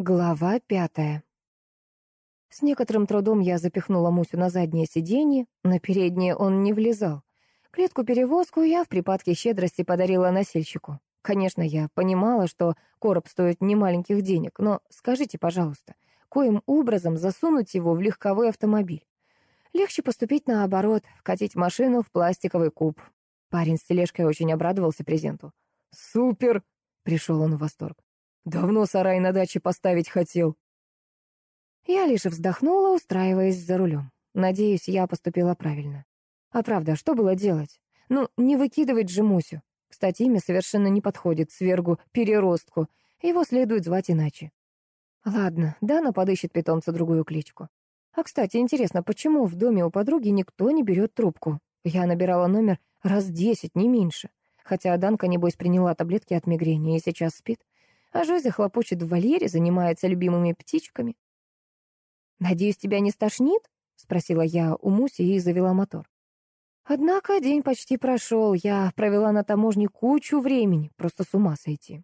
Глава пятая. С некоторым трудом я запихнула Мусю на заднее сиденье, на переднее он не влезал. Клетку-перевозку я в припадке щедрости подарила носильщику. Конечно, я понимала, что короб стоит немаленьких денег, но скажите, пожалуйста, коим образом засунуть его в легковой автомобиль? Легче поступить наоборот, вкатить машину в пластиковый куб. Парень с тележкой очень обрадовался презенту. «Супер!» — пришел он в восторг. Давно сарай на даче поставить хотел. Я лишь вздохнула, устраиваясь за рулем. Надеюсь, я поступила правильно. А правда, что было делать? Ну, не выкидывать же Мусю. Кстати, имя совершенно не подходит свергу переростку. Его следует звать иначе. Ладно, Дана подыщет питомца другую кличку. А, кстати, интересно, почему в доме у подруги никто не берет трубку? Я набирала номер раз десять, не меньше. Хотя Данка, небось, приняла таблетки от мигрени и сейчас спит а Жозе хлопочет в вольере, занимается любимыми птичками. «Надеюсь, тебя не стошнит?» — спросила я у Муси и завела мотор. Однако день почти прошел, я провела на таможне кучу времени, просто с ума сойти.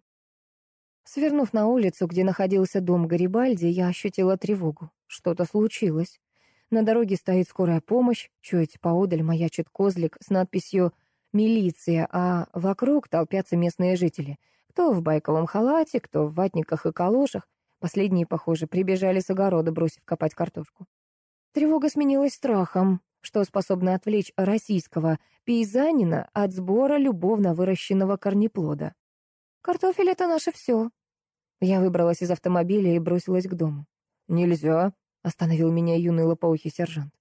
Свернув на улицу, где находился дом Гарибальди, я ощутила тревогу. Что-то случилось. На дороге стоит скорая помощь, чуть поодаль маячит козлик с надписью «Милиция», а вокруг толпятся местные жители — кто в байковом халате, кто в ватниках и калошах. Последние, похоже, прибежали с огорода, бросив копать картошку. Тревога сменилась страхом, что способно отвлечь российского пейзанина от сбора любовно выращенного корнеплода. «Картофель — это наше все». Я выбралась из автомобиля и бросилась к дому. «Нельзя», — остановил меня юный лопоухий сержант.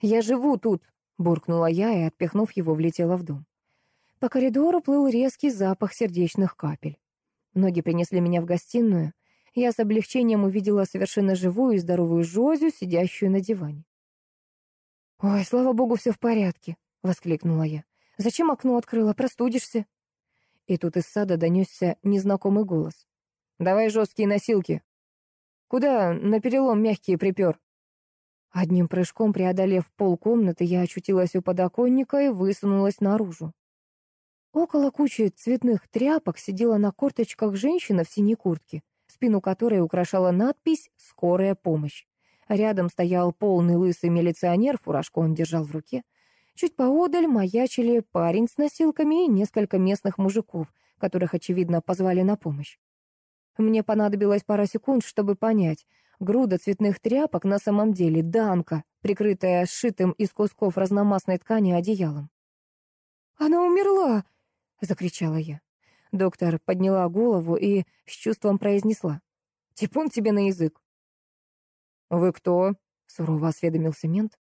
«Я живу тут», — буркнула я и, отпихнув его, влетела в дом. По коридору плыл резкий запах сердечных капель. Ноги принесли меня в гостиную. Я с облегчением увидела совершенно живую и здоровую Жозю, сидящую на диване. «Ой, слава богу, все в порядке», — воскликнула я. «Зачем окно открыла? Простудишься?» И тут из сада донесся незнакомый голос. «Давай жесткие носилки. Куда на перелом мягкие припер?» Одним прыжком преодолев пол комнаты, я очутилась у подоконника и высунулась наружу. Около кучи цветных тряпок сидела на корточках женщина в синей куртке, спину которой украшала надпись «Скорая помощь». Рядом стоял полный лысый милиционер, фуражку он держал в руке. Чуть поодаль маячили парень с носилками и несколько местных мужиков, которых, очевидно, позвали на помощь. Мне понадобилось пара секунд, чтобы понять. Груда цветных тряпок на самом деле данка, прикрытая сшитым из кусков разномастной ткани одеялом. «Она умерла!» Закричала я. Доктор подняла голову и с чувством произнесла. «Типун тебе на язык». «Вы кто?» — сурово осведомился мент.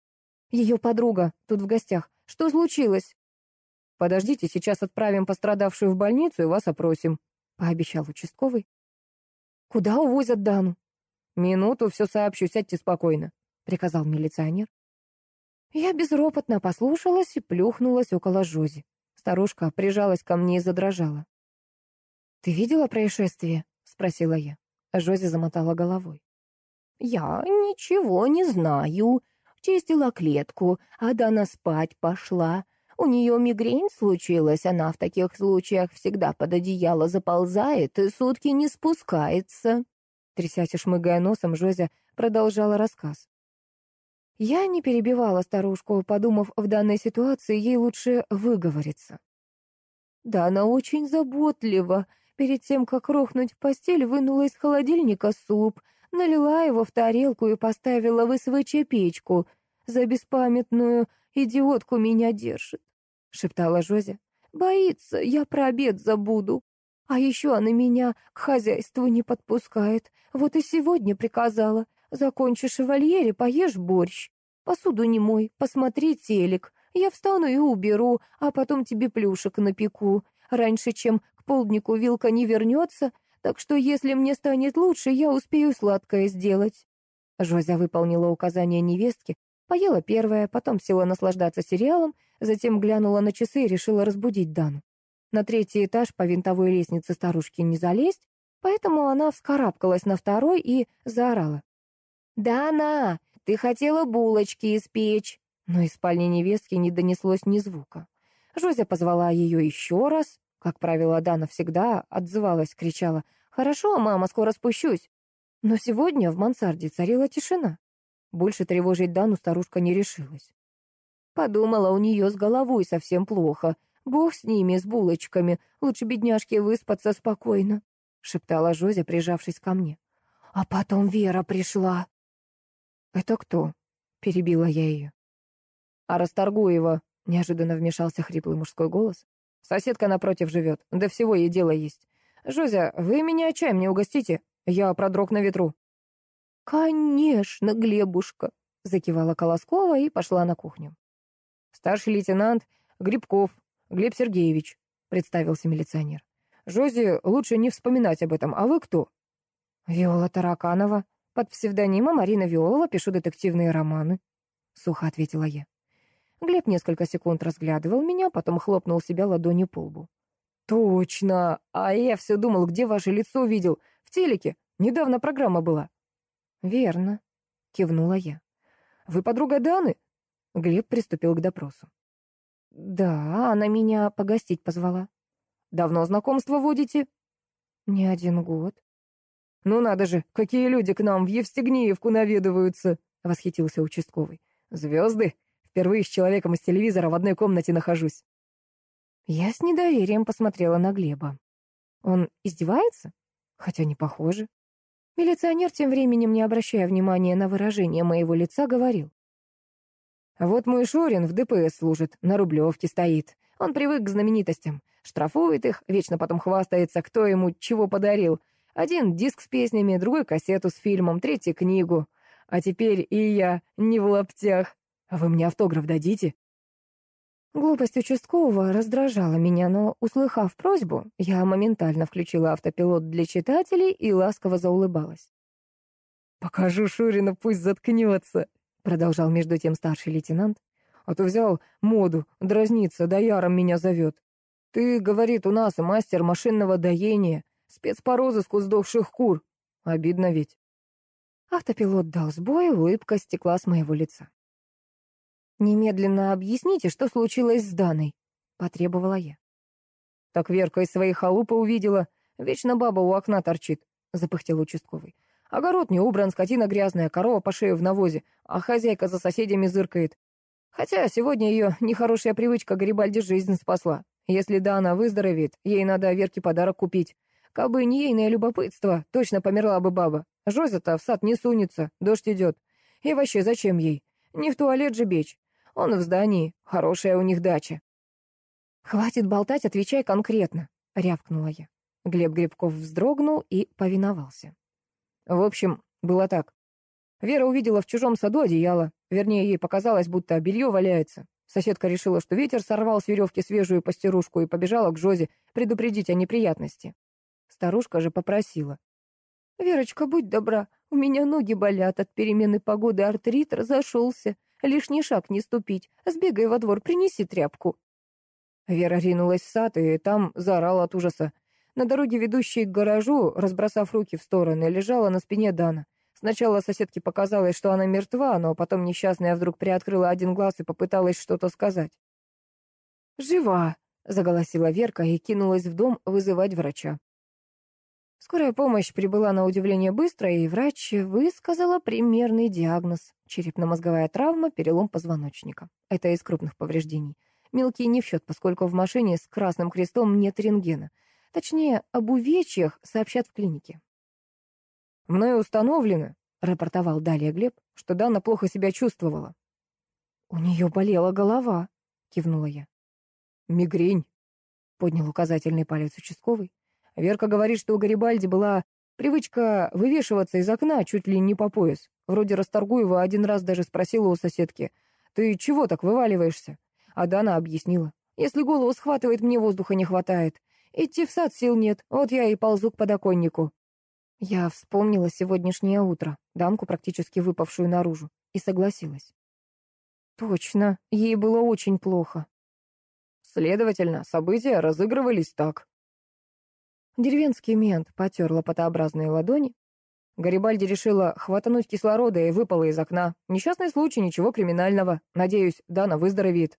«Ее подруга, тут в гостях. Что случилось?» «Подождите, сейчас отправим пострадавшую в больницу и вас опросим», — пообещал участковый. «Куда увозят Дану?» «Минуту, все сообщу, сядьте спокойно», — приказал милиционер. Я безропотно послушалась и плюхнулась около Жози. Старушка прижалась ко мне и задрожала. «Ты видела происшествие?» — спросила я. Жози замотала головой. «Я ничего не знаю. Чистила клетку, а Дана спать пошла. У нее мигрень случилась, она в таких случаях всегда под одеяло заползает и сутки не спускается». Трясясь и шмыгая носом, Жозя продолжала рассказ. Я не перебивала старушку, подумав, в данной ситуации ей лучше выговориться. Да, она очень заботлива. Перед тем, как рухнуть в постель, вынула из холодильника суп, налила его в тарелку и поставила в СВЧ-печку. За беспамятную идиотку меня держит, — шептала Жозя. Боится, я про обед забуду. А еще она меня к хозяйству не подпускает. Вот и сегодня приказала. Закончишь в вольере, поешь борщ. Посуду не мой, посмотри телек. Я встану и уберу, а потом тебе плюшек напеку. Раньше, чем к полднику вилка не вернется, так что если мне станет лучше, я успею сладкое сделать». Жозя выполнила указание невестки, поела первая, потом села наслаждаться сериалом, затем глянула на часы и решила разбудить Дану. На третий этаж по винтовой лестнице старушки не залезть, поэтому она вскарабкалась на второй и заорала. «Дана, ты хотела булочки испечь!» Но из спальни невестки не донеслось ни звука. Жозя позвала ее еще раз. Как правило, Дана всегда отзывалась, кричала «Хорошо, мама, скоро спущусь». Но сегодня в мансарде царила тишина. Больше тревожить Дану старушка не решилась. Подумала, у нее с головой совсем плохо. Бог с ними, с булочками. Лучше бедняжке выспаться спокойно, — шептала Жозя, прижавшись ко мне. А потом Вера пришла. «Это кто?» — перебила я ее. «А Расторгуева», — неожиданно вмешался хриплый мужской голос. «Соседка напротив живет, да всего ей дело есть. Жозя, вы меня чаем не угостите? Я продрог на ветру». «Конечно, Глебушка», — закивала Колоскова и пошла на кухню. «Старший лейтенант Грибков Глеб Сергеевич», — представился милиционер. «Жозе лучше не вспоминать об этом. А вы кто?» «Виола Тараканова. Под псевдонимом Марина Виолова пишу детективные романы», — сухо ответила я. Глеб несколько секунд разглядывал меня, потом хлопнул себя ладонью по лбу. «Точно! А я все думал, где ваше лицо видел. В телеке. Недавно программа была». «Верно», — кивнула я. «Вы подруга Даны?» Глеб приступил к допросу. «Да, она меня погостить позвала». «Давно знакомство водите?» «Не один год». «Ну надо же, какие люди к нам в Евстигнеевку наведываются!» — восхитился участковый. «Звезды! Впервые с человеком из телевизора в одной комнате нахожусь». Я с недоверием посмотрела на Глеба. Он издевается? Хотя не похоже. Милиционер, тем временем, не обращая внимания на выражение моего лица, говорил. Вот мой Шурин в ДПС служит, на Рублевке стоит. Он привык к знаменитостям. Штрафует их, вечно потом хвастается, кто ему чего подарил. Один диск с песнями, другой кассету с фильмом, третий книгу. А теперь и я не в лаптях. Вы мне автограф дадите? Глупость участкового раздражала меня, но, услыхав просьбу, я моментально включила автопилот для читателей и ласково заулыбалась. «Покажу Шурину, пусть заткнется», продолжал между тем старший лейтенант. «А то взял моду, дразниться, дояром меня зовет. Ты, говорит, у нас мастер машинного доения, спец по розыску сдохших кур. Обидно ведь». Автопилот дал сбой, улыбка стекла с моего лица. «Немедленно объясните, что случилось с Даной», — потребовала я. «Так Верка из своей халупы увидела. Вечно баба у окна торчит», — запыхтел участковый. Огород не убран, скотина грязная, корова по шею в навозе, а хозяйка за соседями зыркает. Хотя сегодня ее нехорошая привычка Гарибальди жизнь спасла. Если да, она выздоровеет, ей надо Верке подарок купить. Кабы не ейное любопытство, точно померла бы баба. Жозя-то в сад не сунется, дождь идет. И вообще, зачем ей? Не в туалет же бечь. Он в здании, хорошая у них дача. «Хватит болтать, отвечай конкретно», — рявкнула я. Глеб Грибков вздрогнул и повиновался. В общем, было так. Вера увидела в чужом саду одеяло. Вернее, ей показалось, будто белье валяется. Соседка решила, что ветер сорвал с веревки свежую постирушку и побежала к Жозе предупредить о неприятности. Старушка же попросила. «Верочка, будь добра, у меня ноги болят от перемены погоды, артрит разошелся. Лишний шаг не ступить. Сбегай во двор, принеси тряпку». Вера ринулась в сад и там заорала от ужаса. На дороге, ведущей к гаражу, разбросав руки в стороны, лежала на спине Дана. Сначала соседке показалось, что она мертва, но потом несчастная вдруг приоткрыла один глаз и попыталась что-то сказать. «Жива!» — заголосила Верка и кинулась в дом вызывать врача. Скорая помощь прибыла на удивление быстро, и врач высказала примерный диагноз — черепно-мозговая травма, перелом позвоночника. Это из крупных повреждений. Мелкие не в счет, поскольку в машине с красным крестом нет рентгена — Точнее, об увечьях сообщат в клинике. «Мною установлено», — рапортовал далее Глеб, что Дана плохо себя чувствовала. «У нее болела голова», — кивнула я. «Мигрень», — поднял указательный палец участковый. Верка говорит, что у Гарибальди была привычка вывешиваться из окна чуть ли не по пояс. Вроде Расторгуева один раз даже спросила у соседки, «Ты чего так вываливаешься?» А Дана объяснила, «Если голову схватывает, мне воздуха не хватает. Идти в сад сил нет, вот я и ползу к подоконнику. Я вспомнила сегодняшнее утро, дамку, практически выпавшую наружу, и согласилась. Точно, ей было очень плохо. Следовательно, события разыгрывались так. Деревенский мент потер лопатообразные ладони. Гарибальди решила хватануть кислорода и выпала из окна. Несчастный случай, ничего криминального. Надеюсь, Дана выздоровеет.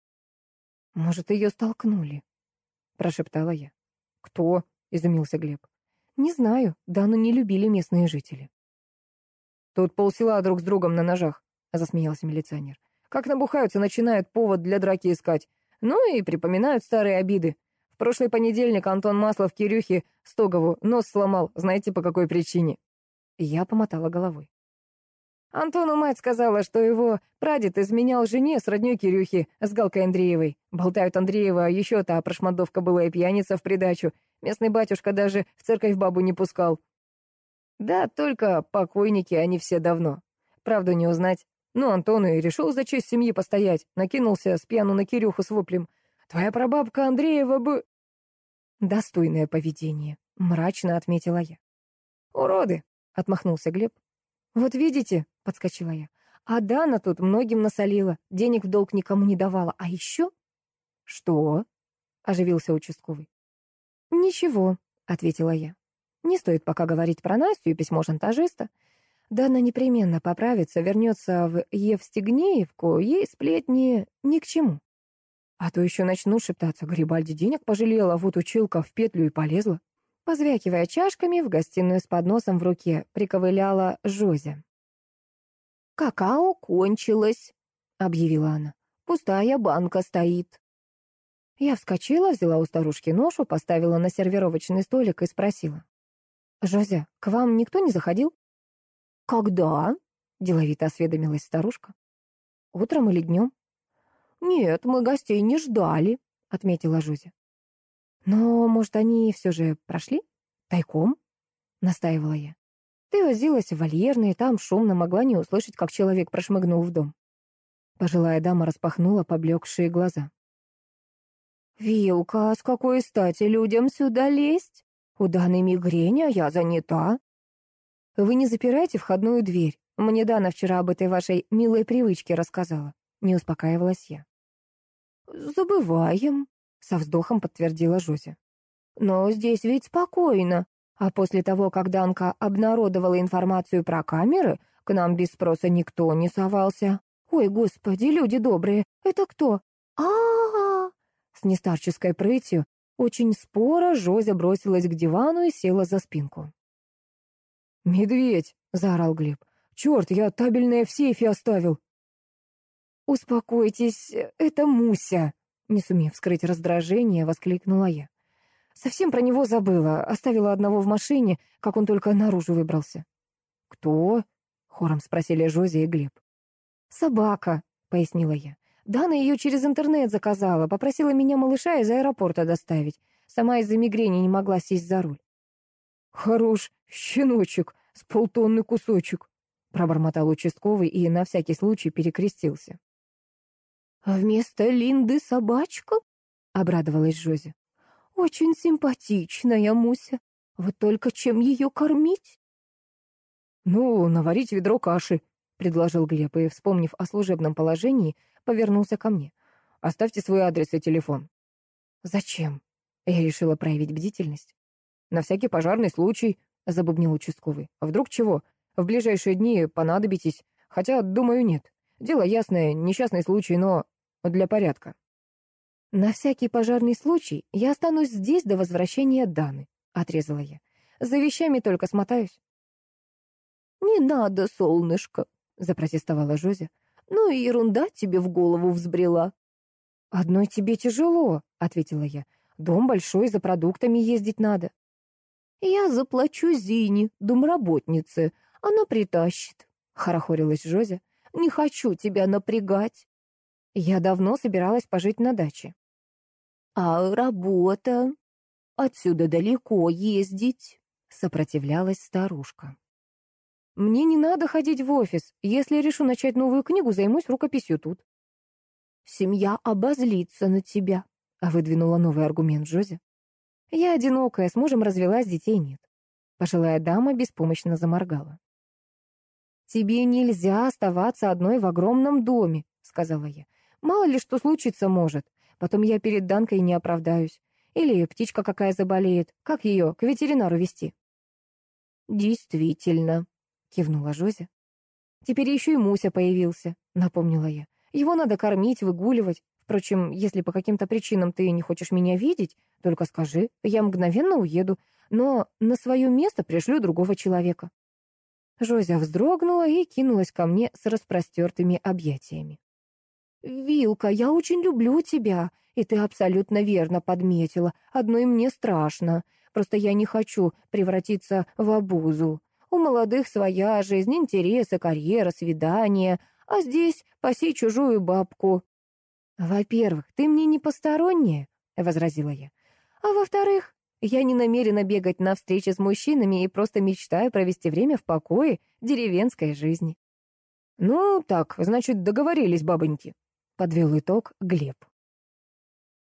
«Может, ее столкнули?» — прошептала я. «Кто?» — изумился Глеб. «Не знаю. Дану не любили местные жители». Тут полсела друг с другом на ножах, засмеялся милиционер. Как набухаются, начинают повод для драки искать. Ну и припоминают старые обиды. Прошлый понедельник Антон Маслов Кирюхе Стогову нос сломал, знаете, по какой причине? Я помотала головой. Антону мать сказала, что его прадед изменял жене с роднёй Кирюхи, с Галкой Андреевой. Болтают Андреева, а еще та прошмандовка была и пьяница в придачу. Местный батюшка даже в церковь бабу не пускал. Да, только покойники они все давно. Правду не узнать. Ну, Антону и решил за честь семьи постоять. Накинулся с пьяну на Кирюху с воплем. Твоя прабабка Андреева бы... Достойное поведение, мрачно отметила я. Уроды, отмахнулся Глеб. Вот видите, подскочила я. А Дана тут многим насолила, денег в долг никому не давала. А еще... Что? Оживился участковый. Ничего, ответила я. Не стоит пока говорить про Настю и письмо шантажиста. Дана непременно поправится, вернется в Евстигнеевку, ей сплетни ни к чему. А то еще начну шептаться, Грибальди денег пожалела, вот училка в петлю и полезла. Позвякивая чашками, в гостиную с подносом в руке приковыляла Жозя. «Какао кончилось», — объявила она. «Пустая банка стоит». Я вскочила, взяла у старушки ношу, поставила на сервировочный столик и спросила. «Жозя, к вам никто не заходил?» «Когда?» — деловито осведомилась старушка. «Утром или днем?» «Нет, мы гостей не ждали», — отметила Жузя. «Но, может, они все же прошли? Тайком?» — настаивала я. «Ты возилась в вольерной, там шумно могла не услышать, как человек прошмыгнул в дом». Пожилая дама распахнула поблекшие глаза. «Вилка, с какой стати людям сюда лезть? У Даны мигрень, а я занята». «Вы не запирайте входную дверь. Мне Дана вчера об этой вашей милой привычке рассказала. Не успокаивалась я. «Забываем», — со вздохом подтвердила Жося. «Но здесь ведь спокойно. А после того, как Данка обнародовала информацию про камеры, к нам без спроса никто не совался. Ой, господи, люди добрые, это кто? а а, С нестарческой прытью очень споро Жозя бросилась к дивану и села за спинку. «Медведь!» — заорал Глеб. «Черт, я табельное в сейфе оставил!» «Успокойтесь, это Муся!» Не сумев скрыть раздражение, воскликнула я. Совсем про него забыла, оставила одного в машине, как он только наружу выбрался. «Кто?» — хором спросили Жози и Глеб. «Собака», — пояснила я. Дана ее через интернет заказала, попросила меня малыша из аэропорта доставить. Сама из-за мигрени не могла сесть за руль. «Хорош, щеночек, с полтонны кусочек», — пробормотал участковый и на всякий случай перекрестился. «А вместо Линды собачка?» — обрадовалась Жози. «Очень симпатичная Муся. Вот только чем ее кормить?» «Ну, наварить ведро каши», — предложил Глеб, и, вспомнив о служебном положении, повернулся ко мне. «Оставьте свой адрес и телефон». «Зачем?» Я решила проявить бдительность. «На всякий пожарный случай», — забубнил участковый. «А вдруг чего? В ближайшие дни понадобитесь. Хотя, думаю, нет. Дело ясное, несчастный случай, но для порядка. «На всякий пожарный случай я останусь здесь до возвращения Даны», — отрезала я. «За вещами только смотаюсь». «Не надо, солнышко», — запротестовала Жозя. «Ну и ерунда тебе в голову взбрела». «Одной тебе тяжело», — ответила я. «Дом большой, за продуктами ездить надо». «Я заплачу Зине, домработнице. Она притащит», — хорохорилась Жозя. «Не хочу тебя напрягать». Я давно собиралась пожить на даче. А работа? Отсюда далеко ездить, сопротивлялась старушка. Мне не надо ходить в офис. Если решу начать новую книгу, займусь рукописью тут. Семья обозлится на тебя, выдвинула новый аргумент Джози. Я одинокая, с мужем развелась, детей нет. Пожилая дама беспомощно заморгала. «Тебе нельзя оставаться одной в огромном доме», — сказала я. Мало ли что случиться может. Потом я перед Данкой не оправдаюсь. Или птичка какая заболеет. Как ее к ветеринару вести? «Действительно», — кивнула Жозя. «Теперь еще и Муся появился», — напомнила я. «Его надо кормить, выгуливать. Впрочем, если по каким-то причинам ты не хочешь меня видеть, только скажи, я мгновенно уеду, но на свое место пришлю другого человека». Жозя вздрогнула и кинулась ко мне с распростертыми объятиями. «Вилка, я очень люблю тебя, и ты абсолютно верно подметила. Одной мне страшно. Просто я не хочу превратиться в обузу. У молодых своя жизнь, интересы, карьера, свидания, а здесь паси чужую бабку». «Во-первых, ты мне не посторонняя», — возразила я. «А во-вторых, я не намерена бегать на встречи с мужчинами и просто мечтаю провести время в покое деревенской жизни». «Ну, так, значит, договорились, бабоньки», — подвел итог Глеб.